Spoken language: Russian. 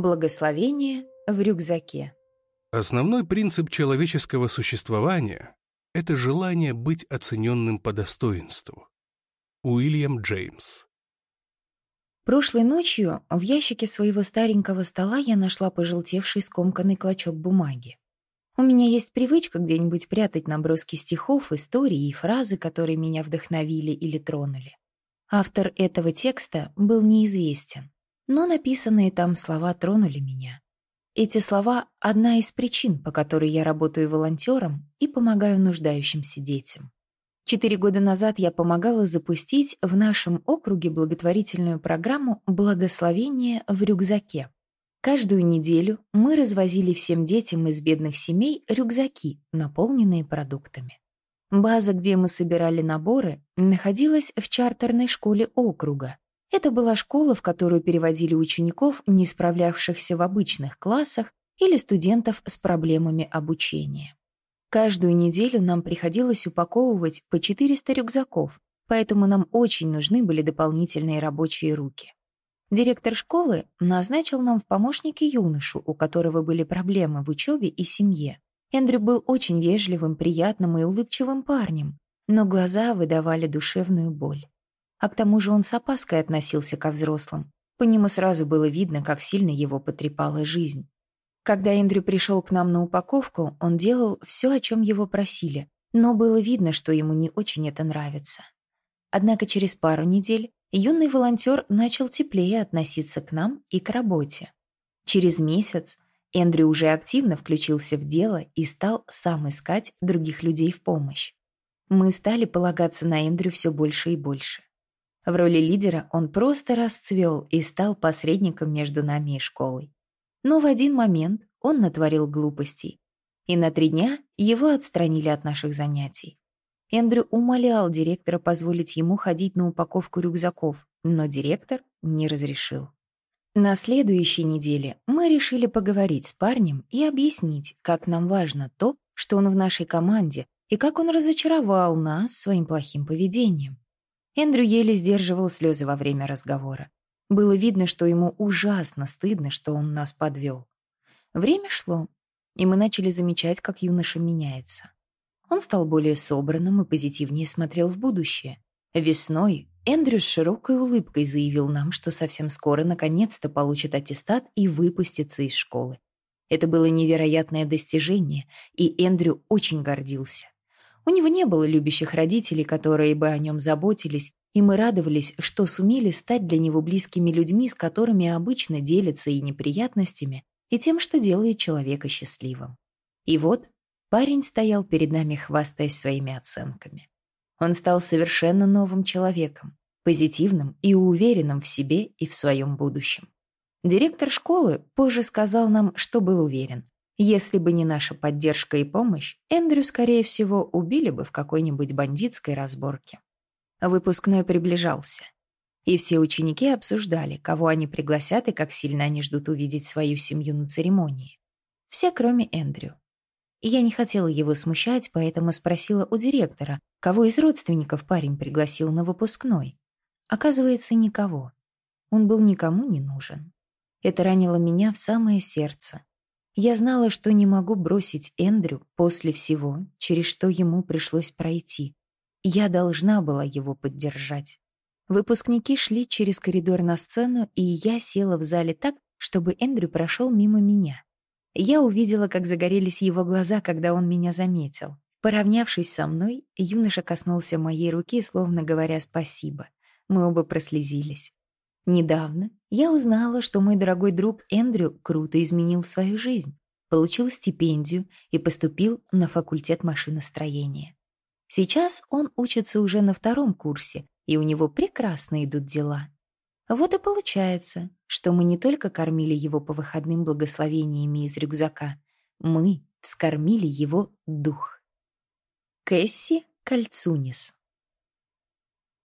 Благословение в рюкзаке. Основной принцип человеческого существования — это желание быть оцененным по достоинству. Уильям Джеймс Прошлой ночью в ящике своего старенького стола я нашла пожелтевший скомканный клочок бумаги. У меня есть привычка где-нибудь прятать наброски стихов, историй и фразы, которые меня вдохновили или тронули. Автор этого текста был неизвестен но написанные там слова тронули меня. Эти слова — одна из причин, по которой я работаю волонтером и помогаю нуждающимся детям. Четыре года назад я помогала запустить в нашем округе благотворительную программу «Благословение в рюкзаке». Каждую неделю мы развозили всем детям из бедных семей рюкзаки, наполненные продуктами. База, где мы собирали наборы, находилась в чартерной школе округа, это была школа, в которую переводили учеников, не справлявшихся в обычных классах, или студентов с проблемами обучения. Каждую неделю нам приходилось упаковывать по 400 рюкзаков, поэтому нам очень нужны были дополнительные рабочие руки. Директор школы назначил нам в помощники юношу, у которого были проблемы в учебе и семье. Эндрю был очень вежливым, приятным и улыбчивым парнем, но глаза выдавали душевную боль. А к тому же он с опаской относился ко взрослым. По нему сразу было видно, как сильно его потрепала жизнь. Когда Эндрю пришел к нам на упаковку, он делал все, о чем его просили, но было видно, что ему не очень это нравится. Однако через пару недель юный волонтер начал теплее относиться к нам и к работе. Через месяц Эндрю уже активно включился в дело и стал сам искать других людей в помощь. Мы стали полагаться на Эндрю все больше и больше. В роли лидера он просто расцвел и стал посредником между нами и школой. Но в один момент он натворил глупостей, и на три дня его отстранили от наших занятий. Эндрю умолял директора позволить ему ходить на упаковку рюкзаков, но директор не разрешил. На следующей неделе мы решили поговорить с парнем и объяснить, как нам важно то, что он в нашей команде, и как он разочаровал нас своим плохим поведением. Эндрю еле сдерживал слезы во время разговора. Было видно, что ему ужасно стыдно, что он нас подвел. Время шло, и мы начали замечать, как юноша меняется. Он стал более собранным и позитивнее смотрел в будущее. Весной Эндрю с широкой улыбкой заявил нам, что совсем скоро наконец-то получит аттестат и выпустится из школы. Это было невероятное достижение, и Эндрю очень гордился. У него не было любящих родителей, которые бы о нем заботились, и мы радовались, что сумели стать для него близкими людьми, с которыми обычно делятся и неприятностями, и тем, что делает человека счастливым. И вот парень стоял перед нами, хвастаясь своими оценками. Он стал совершенно новым человеком, позитивным и уверенным в себе и в своем будущем. Директор школы позже сказал нам, что был уверен. Если бы не наша поддержка и помощь, Эндрю, скорее всего, убили бы в какой-нибудь бандитской разборке. Выпускной приближался. И все ученики обсуждали, кого они пригласят и как сильно они ждут увидеть свою семью на церемонии. Все, кроме Эндрю. Я не хотела его смущать, поэтому спросила у директора, кого из родственников парень пригласил на выпускной. Оказывается, никого. Он был никому не нужен. Это ранило меня в самое сердце. Я знала, что не могу бросить Эндрю после всего, через что ему пришлось пройти. Я должна была его поддержать. Выпускники шли через коридор на сцену, и я села в зале так, чтобы Эндрю прошел мимо меня. Я увидела, как загорелись его глаза, когда он меня заметил. Поравнявшись со мной, юноша коснулся моей руки, словно говоря спасибо. Мы оба прослезились. Недавно я узнала, что мой дорогой друг Эндрю круто изменил свою жизнь, получил стипендию и поступил на факультет машиностроения. Сейчас он учится уже на втором курсе, и у него прекрасно идут дела. Вот и получается, что мы не только кормили его по выходным благословениями из рюкзака, мы вскормили его дух. Кэсси Кальцунис